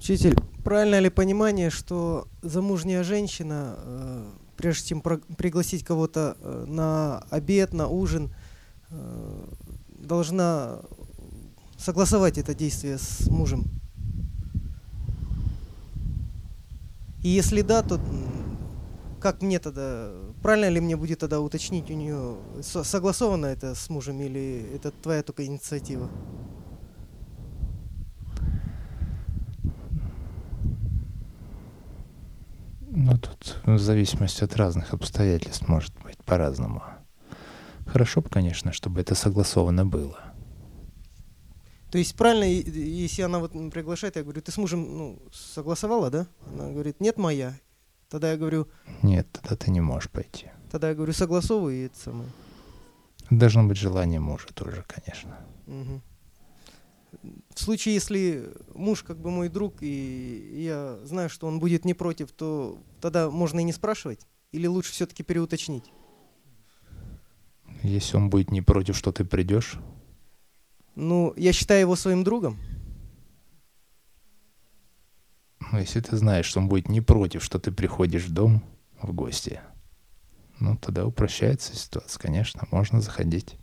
Учитель, правильно ли понимание, что замужняя женщина, э, прежде чем про- пригласить кого-то э, на обед, на ужин, э, должна согласовать это действие с мужем? И если да, то как мне тогда, правильно ли мне будет тогда уточнить у нее, со- согласовано это с мужем или это твоя только инициатива? Ну, тут в зависимости от разных обстоятельств может быть по-разному. Хорошо бы, конечно, чтобы это согласовано было. То есть правильно, если она вот приглашает, я говорю, ты с мужем ну, согласовала, да? Она говорит, нет, моя. Тогда я говорю, Нет, тогда ты не можешь пойти. тогда я говорю, согласовывай и это самое. Должно быть желание мужа тоже, конечно. Мгм. В случае, если муж как бы мой друг, и я знаю, что он будет не против, то тогда можно и не спрашивать? Или лучше все-таки переуточнить? Если он будет не против, что ты придешь, Ну, я считаю его своим другом. ну, если ты знаешь, что он будет не против, что ты приходишь в дом в гости, ну, тогда упрощается ситуация, конечно, можно заходить.